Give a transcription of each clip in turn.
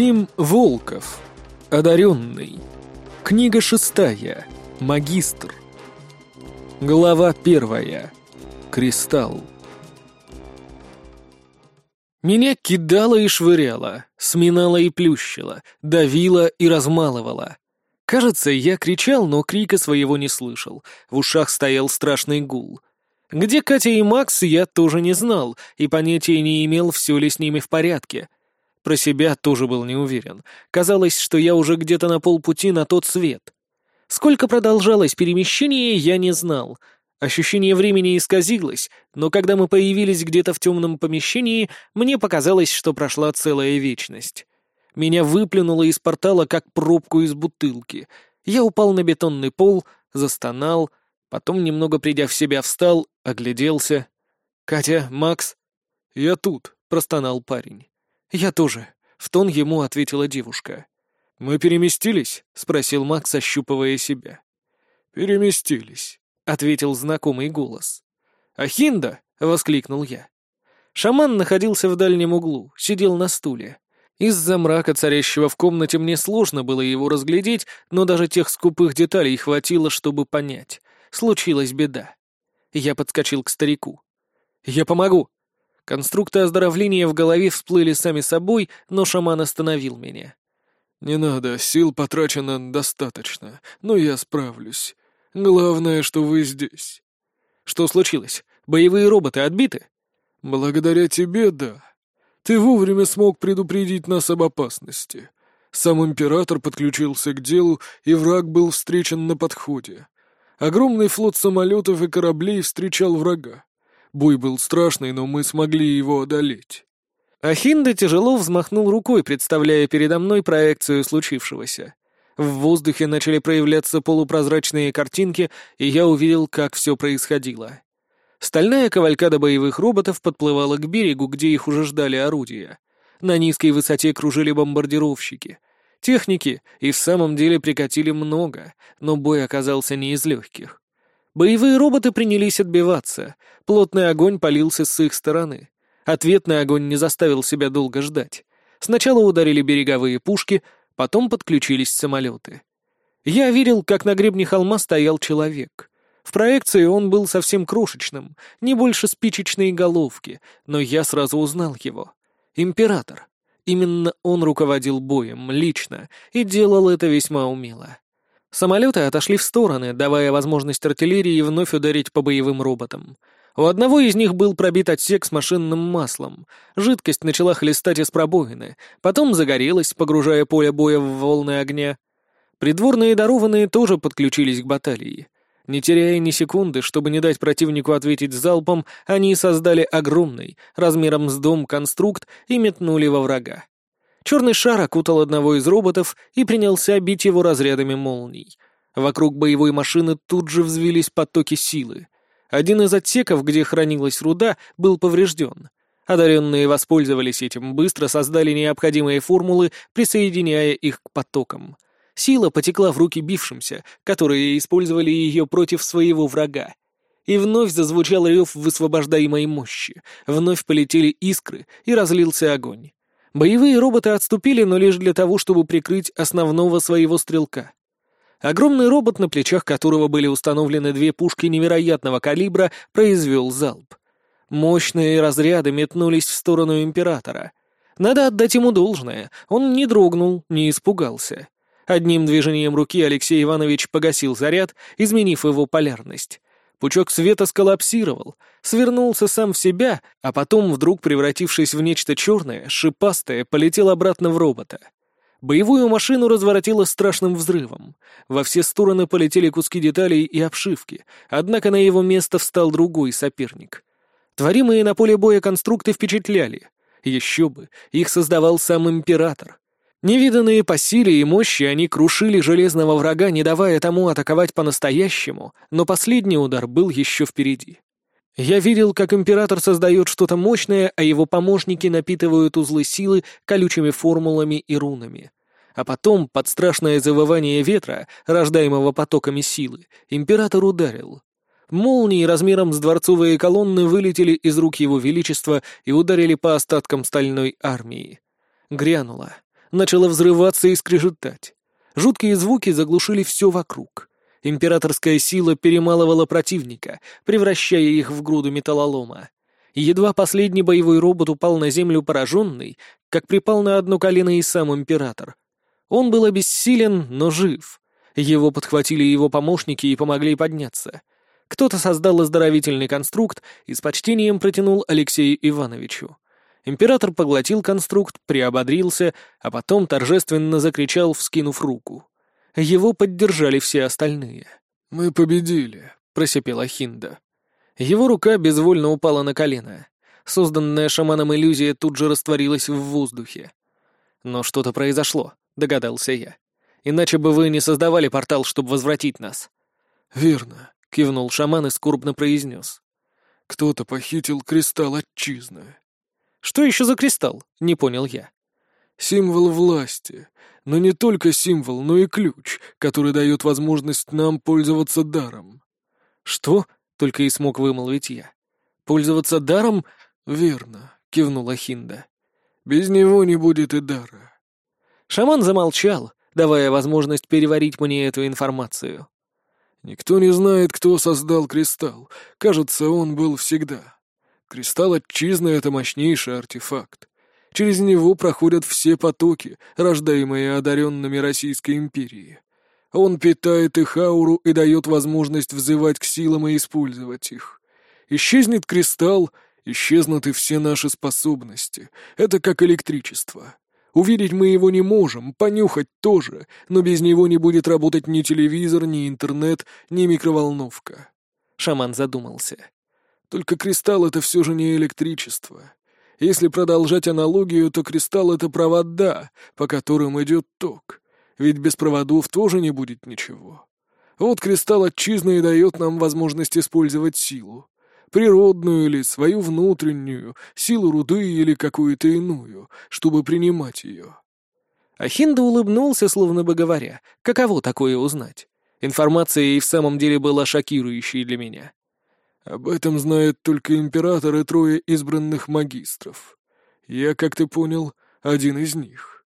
Тим Волков. Одаренный. Книга шестая. Магистр. Глава первая. Кристалл. Меня кидало и швыряло, сминало и плющило, давило и размалывало. Кажется, я кричал, но крика своего не слышал. В ушах стоял страшный гул. Где Катя и Макс, я тоже не знал, и понятия не имел, все ли с ними в порядке. Про себя тоже был не уверен. Казалось, что я уже где-то на полпути на тот свет. Сколько продолжалось перемещение, я не знал. Ощущение времени исказилось, но когда мы появились где-то в темном помещении, мне показалось, что прошла целая вечность. Меня выплюнуло из портала, как пробку из бутылки. Я упал на бетонный пол, застонал, потом, немного придя в себя, встал, огляделся. «Катя, Макс?» «Я тут», — простонал парень. «Я тоже», — в тон ему ответила девушка. «Мы переместились?» — спросил Макс, ощупывая себя. «Переместились», — ответил знакомый голос. «Ахинда!» — воскликнул я. Шаман находился в дальнем углу, сидел на стуле. Из-за мрака, царящего в комнате, мне сложно было его разглядеть, но даже тех скупых деталей хватило, чтобы понять. Случилась беда. Я подскочил к старику. «Я помогу!» Конструкты оздоровления в голове всплыли сами собой, но шаман остановил меня. «Не надо, сил потрачено достаточно, но я справлюсь. Главное, что вы здесь». «Что случилось? Боевые роботы отбиты?» «Благодаря тебе, да. Ты вовремя смог предупредить нас об опасности. Сам император подключился к делу, и враг был встречен на подходе. Огромный флот самолетов и кораблей встречал врага. Бой был страшный, но мы смогли его одолеть. Ахинда тяжело взмахнул рукой, представляя передо мной проекцию случившегося. В воздухе начали проявляться полупрозрачные картинки, и я увидел, как все происходило. Стальная кавалькада боевых роботов подплывала к берегу, где их уже ждали орудия. На низкой высоте кружили бомбардировщики. Техники и в самом деле прикатили много, но бой оказался не из легких. Боевые роботы принялись отбиваться, плотный огонь полился с их стороны. Ответный огонь не заставил себя долго ждать. Сначала ударили береговые пушки, потом подключились самолеты. Я видел, как на гребне холма стоял человек. В проекции он был совсем крошечным, не больше спичечной головки, но я сразу узнал его. Император. Именно он руководил боем, лично, и делал это весьма умело. Самолеты отошли в стороны, давая возможность артиллерии вновь ударить по боевым роботам. У одного из них был пробит отсек с машинным маслом. Жидкость начала хлестать из пробоины, потом загорелась, погружая поле боя в волны огня. Придворные дарованные тоже подключились к баталии. Не теряя ни секунды, чтобы не дать противнику ответить залпом, они создали огромный, размером с дом, конструкт и метнули во врага. Черный шар окутал одного из роботов и принялся бить его разрядами молний. Вокруг боевой машины тут же взвелись потоки силы. Один из отсеков, где хранилась руда, был поврежден. Одаренные воспользовались этим, быстро создали необходимые формулы, присоединяя их к потокам — Сила потекла в руки бившимся, которые использовали ее против своего врага. И вновь зазвучал рев высвобождаемой мощи, вновь полетели искры и разлился огонь. Боевые роботы отступили, но лишь для того, чтобы прикрыть основного своего стрелка. Огромный робот, на плечах которого были установлены две пушки невероятного калибра, произвел залп. Мощные разряды метнулись в сторону Императора. Надо отдать ему должное, он не дрогнул, не испугался. Одним движением руки Алексей Иванович погасил заряд, изменив его полярность. Пучок света сколлапсировал, свернулся сам в себя, а потом, вдруг превратившись в нечто черное, шипастое, полетел обратно в робота. Боевую машину разворотило страшным взрывом. Во все стороны полетели куски деталей и обшивки, однако на его место встал другой соперник. Творимые на поле боя конструкты впечатляли. Еще бы, их создавал сам император. Невиданные по силе и мощи, они крушили железного врага, не давая тому атаковать по-настоящему, но последний удар был еще впереди. Я видел, как император создает что-то мощное, а его помощники напитывают узлы силы колючими формулами и рунами. А потом, под страшное завывание ветра, рождаемого потоками силы, император ударил. Молнии размером с дворцовые колонны вылетели из рук его величества и ударили по остаткам стальной армии. Грянуло. Начало взрываться и скрежетать. Жуткие звуки заглушили все вокруг. Императорская сила перемалывала противника, превращая их в груду металлолома. едва последний боевой робот упал на землю пораженный, как припал на одно колено и сам император. Он был обессилен, но жив. Его подхватили его помощники и помогли подняться. Кто-то создал оздоровительный конструкт и с почтением протянул Алексею Ивановичу. Император поглотил конструкт, приободрился, а потом торжественно закричал, вскинув руку. Его поддержали все остальные. «Мы победили», — просипела Хинда. Его рука безвольно упала на колено. Созданная шаманом иллюзия тут же растворилась в воздухе. «Но что-то произошло», — догадался я. «Иначе бы вы не создавали портал, чтобы возвратить нас». «Верно», — кивнул шаман и скорбно произнес. «Кто-то похитил кристалл отчизны». «Что еще за кристалл?» — не понял я. «Символ власти. Но не только символ, но и ключ, который дает возможность нам пользоваться даром». «Что?» — только и смог вымолвить я. «Пользоваться даром?» «Верно», — кивнула Хинда. «Без него не будет и дара». Шаман замолчал, давая возможность переварить мне эту информацию. «Никто не знает, кто создал кристалл. Кажется, он был всегда. Кристалл отчизны — это мощнейший артефакт. Через него проходят все потоки, рождаемые одаренными Российской империи. Он питает их ауру и дает возможность взывать к силам и использовать их. Исчезнет кристалл, исчезнут и все наши способности. Это как электричество. Увидеть мы его не можем, понюхать тоже, но без него не будет работать ни телевизор, ни интернет, ни микроволновка. Шаман задумался. Только кристалл — это все же не электричество. Если продолжать аналогию, то кристалл — это провода, по которым идет ток. Ведь без проводов тоже не будет ничего. Вот кристалл отчизны и дает нам возможность использовать силу. Природную или свою внутреннюю, силу руды или какую-то иную, чтобы принимать ее. Ахинда улыбнулся, словно бы говоря, каково такое узнать. Информация и в самом деле была шокирующей для меня. Об этом знают только император и трое избранных магистров. Я, как ты понял, один из них.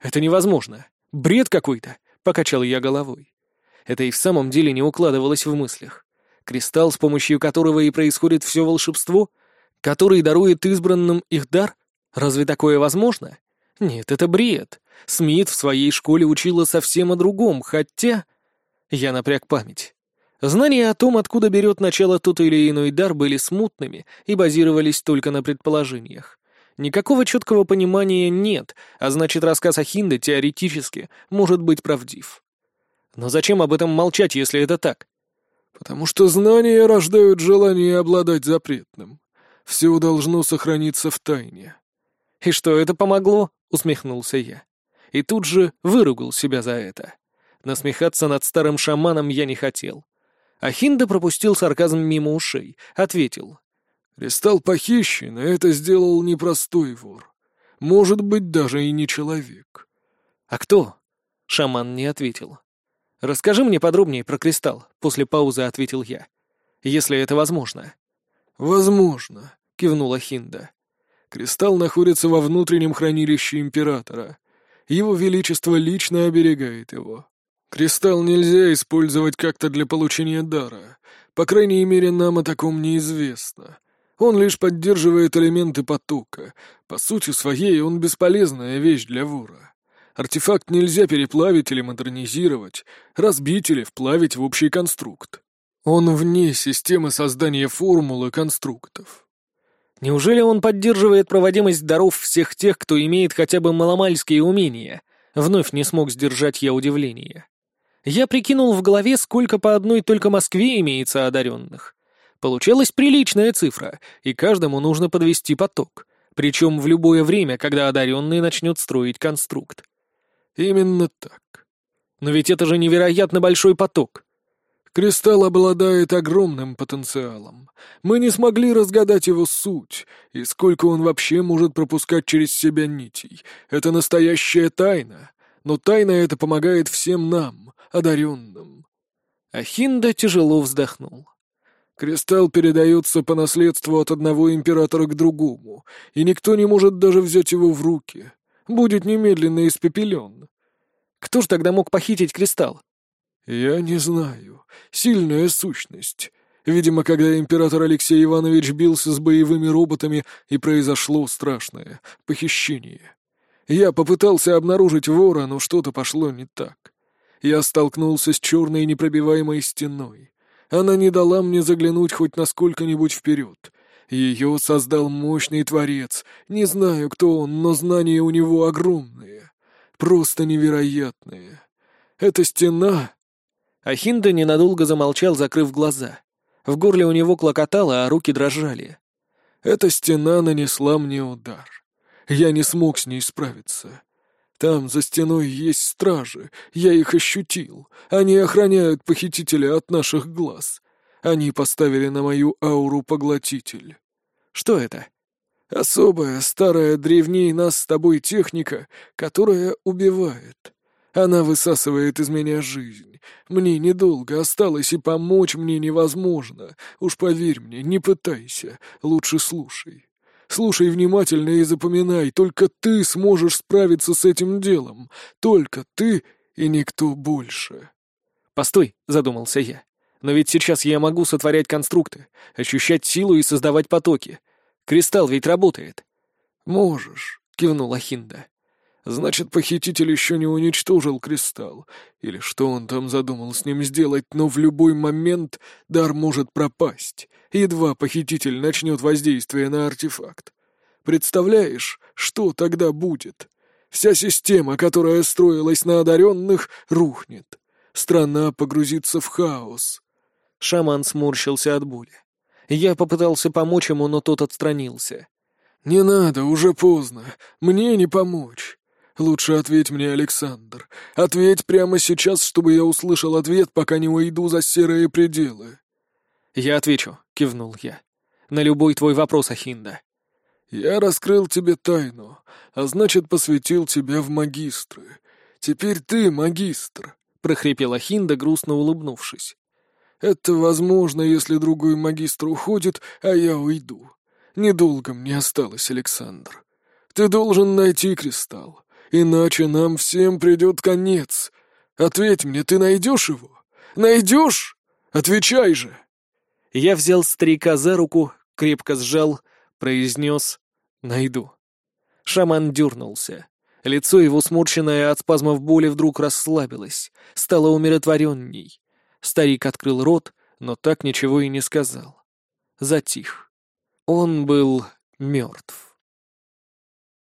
Это невозможно. Бред какой-то, — покачал я головой. Это и в самом деле не укладывалось в мыслях. Кристалл, с помощью которого и происходит все волшебство, который дарует избранным их дар? Разве такое возможно? Нет, это бред. Смит в своей школе учила совсем о другом, хотя... Я напряг память. Знания о том, откуда берет начало тот или иной дар, были смутными и базировались только на предположениях. Никакого четкого понимания нет, а значит, рассказ о Хинде теоретически может быть правдив. Но зачем об этом молчать, если это так? Потому что знания рождают желание обладать запретным. Все должно сохраниться в тайне. «И что, это помогло?» — усмехнулся я. И тут же выругал себя за это. Насмехаться над старым шаманом я не хотел. Ахинда пропустил сарказм мимо ушей, ответил. «Кристалл похищен, и это сделал непростой вор. Может быть, даже и не человек». «А кто?» — шаман не ответил. «Расскажи мне подробнее про кристалл», — после паузы ответил я. «Если это возможно». «Возможно», — кивнула Хинда. «Кристалл находится во внутреннем хранилище Императора. Его Величество лично оберегает его. Кристалл нельзя использовать как-то для получения дара. По крайней мере, нам о таком неизвестно. Он лишь поддерживает элементы потока. По сути своей, он бесполезная вещь для вора. Артефакт нельзя переплавить или модернизировать, разбить или вплавить в общий конструкт. Он вне системы создания формул и конструктов. Неужели он поддерживает проводимость даров всех тех, кто имеет хотя бы маломальские умения? Вновь не смог сдержать я удивление. Я прикинул в голове, сколько по одной только Москве имеется одаренных. Получалась приличная цифра, и каждому нужно подвести поток. Причем в любое время, когда одаренный начнет строить конструкт. Именно так. Но ведь это же невероятно большой поток. Кристалл обладает огромным потенциалом. Мы не смогли разгадать его суть, и сколько он вообще может пропускать через себя нитей. Это настоящая тайна. Но тайна эта помогает всем нам одаренным. Ахинда тяжело вздохнул. Кристалл передается по наследству от одного императора к другому, и никто не может даже взять его в руки. Будет немедленно испепелен. Кто ж тогда мог похитить кристалл? Я не знаю. Сильная сущность. Видимо, когда император Алексей Иванович бился с боевыми роботами, и произошло страшное похищение. Я попытался обнаружить вора, но что-то пошло не так. Я столкнулся с черной непробиваемой стеной. Она не дала мне заглянуть хоть на сколько-нибудь вперед. Ее создал мощный творец. Не знаю, кто он, но знания у него огромные. Просто невероятные. Эта стена... Ахинда ненадолго замолчал, закрыв глаза. В горле у него клокотало, а руки дрожали. Эта стена нанесла мне удар. Я не смог с ней справиться. Там за стеной есть стражи, я их ощутил. Они охраняют похитителя от наших глаз. Они поставили на мою ауру поглотитель. Что это? Особая, старая, древней нас с тобой техника, которая убивает. Она высасывает из меня жизнь. Мне недолго осталось, и помочь мне невозможно. Уж поверь мне, не пытайся, лучше слушай. Слушай внимательно и запоминай, только ты сможешь справиться с этим делом. Только ты и никто больше. «Постой», — задумался я. «Но ведь сейчас я могу сотворять конструкты, ощущать силу и создавать потоки. Кристалл ведь работает». «Можешь», — кивнула Хинда. Значит, похититель еще не уничтожил кристалл. Или что он там задумал с ним сделать, но в любой момент дар может пропасть. Едва похититель начнет воздействие на артефакт. Представляешь, что тогда будет? Вся система, которая строилась на одаренных, рухнет. Страна погрузится в хаос. Шаман сморщился от боли. Я попытался помочь ему, но тот отстранился. «Не надо, уже поздно. Мне не помочь. Лучше ответь мне, Александр. Ответь прямо сейчас, чтобы я услышал ответ, пока не уйду за серые пределы». «Я отвечу», — кивнул я. «На любой твой вопрос, Ахинда». «Я раскрыл тебе тайну, а значит, посвятил тебя в магистры. Теперь ты магистр», — прохрипела Хинда, грустно улыбнувшись. «Это возможно, если другой магистр уходит, а я уйду. Недолго мне осталось, Александр. Ты должен найти кристалл. Иначе нам всем придет конец. Ответь мне, ты найдешь его? Найдешь? Отвечай же!» Я взял старика за руку, крепко сжал, произнес «Найду». Шаман дернулся. Лицо его, сморщенное от спазмов боли, вдруг расслабилось, стало умиротворенней. Старик открыл рот, но так ничего и не сказал. Затих. Он был мертв.